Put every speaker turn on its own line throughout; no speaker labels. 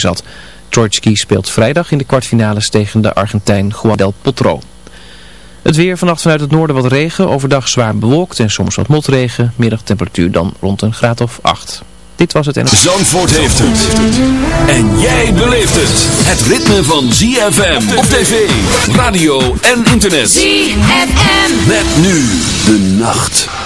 zat. Trojtski speelt vrijdag in de kwartfinales tegen de Argentijn Juan del Potro. Het weer vannacht vanuit het noorden wat regen, overdag zwaar bewolkt en soms wat motregen. Middagtemperatuur dan rond een graad of 8. Dit was het en...
Zandvoort heeft het. En jij beleeft het. Het ritme van ZFM op tv, radio en internet.
ZFM.
Met nu de nacht.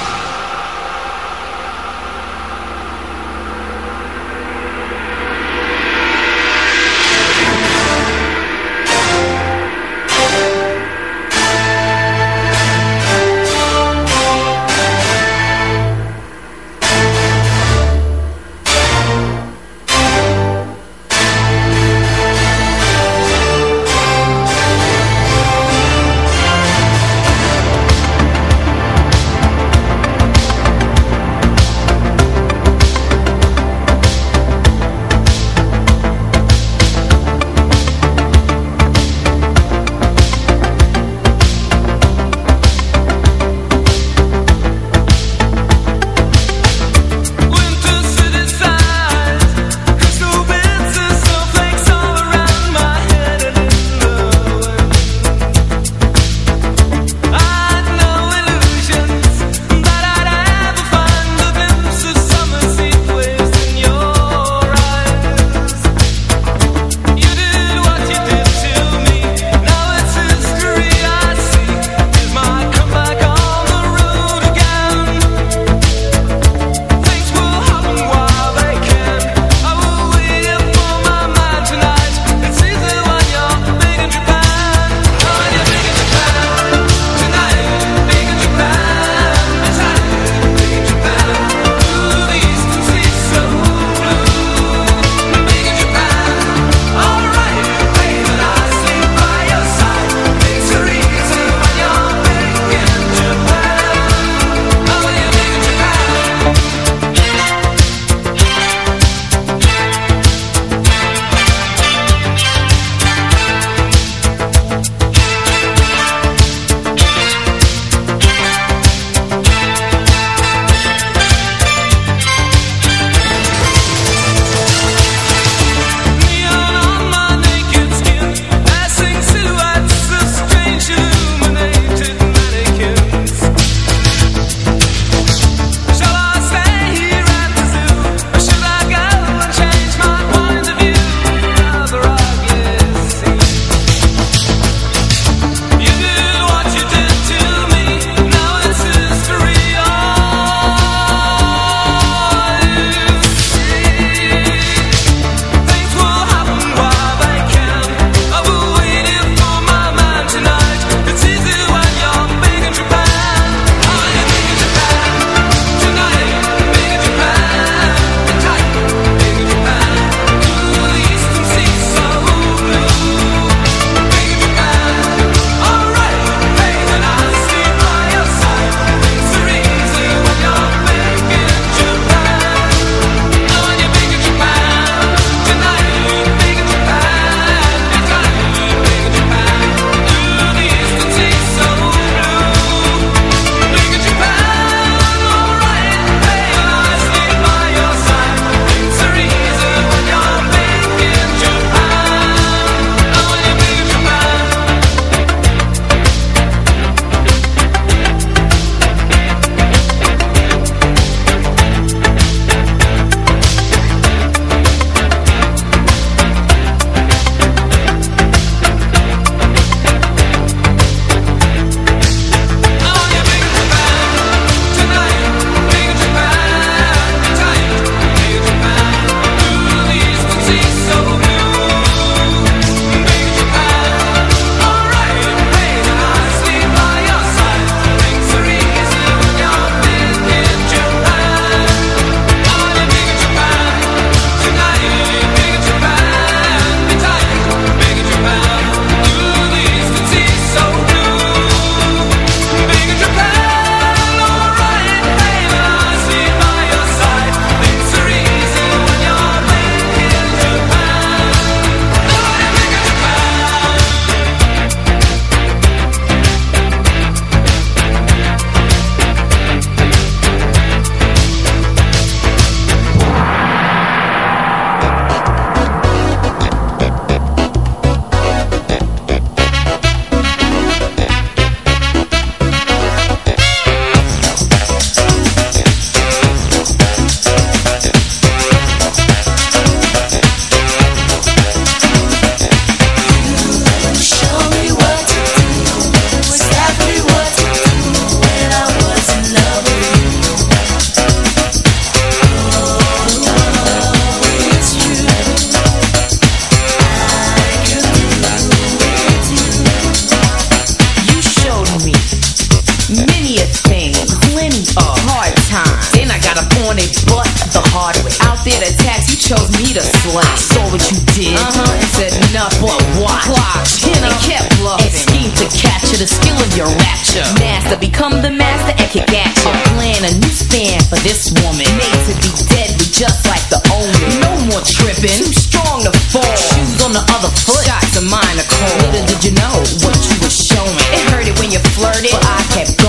plenty things, plenty of hard times. Then I got a on butt but the hard way. Out there to tax,
you chose me to slay. I saw what you did uh -huh. and said enough, but why? Clocked chin and kept bluffing. And schemed to capture the skill of your rapture. Master, become the master and kick at you. Plan, a new span for this woman. Made to be deadly, just like the omen. No more tripping, too strong to fall. Shoes on the other foot, shots of mine are cold. Little did you know what you were showing. It hurted when you flirted, but I kept going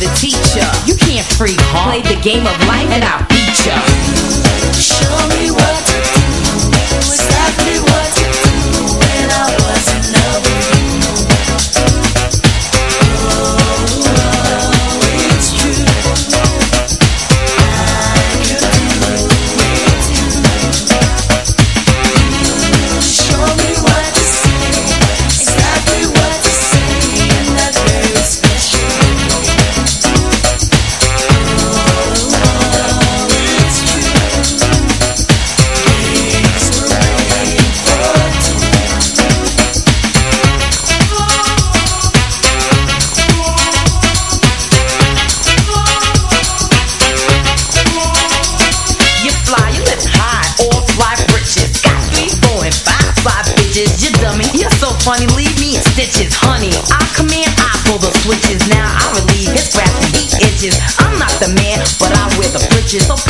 the teacher. You can't free heart. Play the game of life and I'll beat ya. Britches. So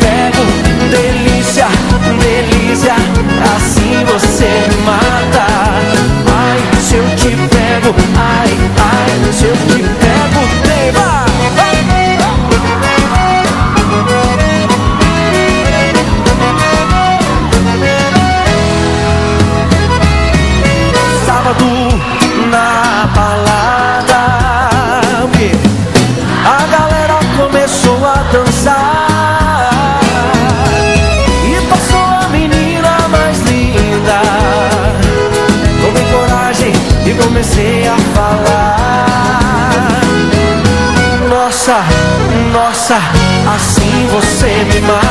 assim você me mata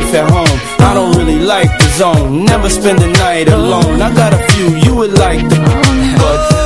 wife at home. I don't really like the zone. Never spend the night alone. I got a few you would like the but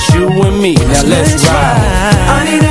it's you and me. Now let's ride.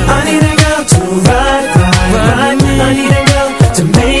I need a girl to ride, ride, ride. I need a girl to make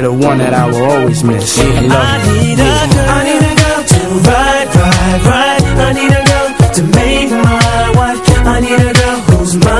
you're the one that I will always miss. I love you. I need a girl to ride, ride, ride. I need a girl to make my wife. I need a girl who's mine,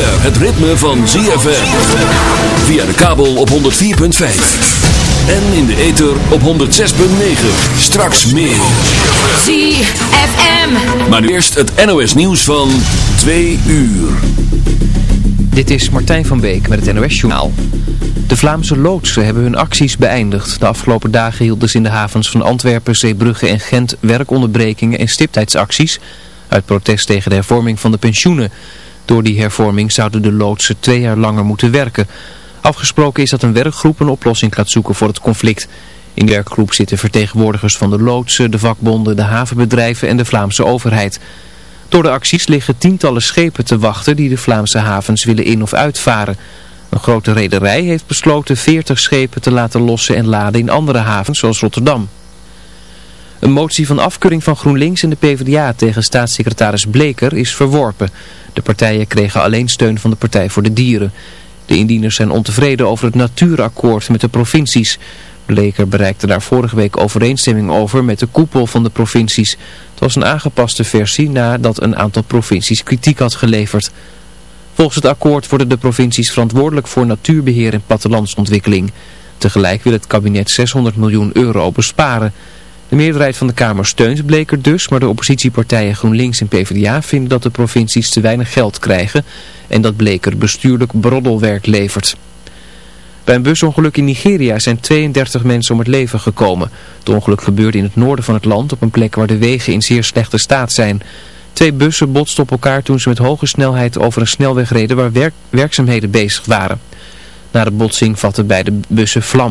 Het ritme van ZFM. Via de kabel op 104.5. En in de ether op 106.9. Straks meer.
ZFM.
Maar nu eerst het NOS nieuws van 2 uur.
Dit is Martijn van Beek met het NOS-journaal. De Vlaamse loodsen hebben hun acties beëindigd. De afgelopen dagen hielden ze in de havens van Antwerpen, Zeebrugge en Gent werkonderbrekingen en stiptheidsacties... uit protest tegen de hervorming van de pensioenen. Door die hervorming zouden de loodsen twee jaar langer moeten werken. Afgesproken is dat een werkgroep een oplossing gaat zoeken voor het conflict. In de werkgroep zitten vertegenwoordigers van de loodsen, de vakbonden, de havenbedrijven en de Vlaamse overheid... Door de acties liggen tientallen schepen te wachten die de Vlaamse havens willen in- of uitvaren. Een grote rederij heeft besloten 40 schepen te laten lossen en laden in andere havens zoals Rotterdam. Een motie van afkeuring van GroenLinks en de PvdA tegen staatssecretaris Bleker is verworpen. De partijen kregen alleen steun van de Partij voor de Dieren. De indieners zijn ontevreden over het natuurakkoord met de provincies. Bleker bereikte daar vorige week overeenstemming over met de koepel van de provincies. Het was een aangepaste versie nadat een aantal provincies kritiek had geleverd. Volgens het akkoord worden de provincies verantwoordelijk voor natuurbeheer en plattelandsontwikkeling. Tegelijk wil het kabinet 600 miljoen euro besparen. De meerderheid van de Kamer steunt Bleker dus, maar de oppositiepartijen GroenLinks en PvdA vinden dat de provincies te weinig geld krijgen en dat Bleker bestuurlijk broddelwerk levert. Bij een busongeluk in Nigeria zijn 32 mensen om het leven gekomen. Het ongeluk gebeurde in het noorden van het land op een plek waar de wegen in zeer slechte staat zijn. Twee bussen botsten op elkaar toen ze met hoge snelheid over een snelweg reden waar werk werkzaamheden bezig waren. Na de botsing vatten beide bussen vlam.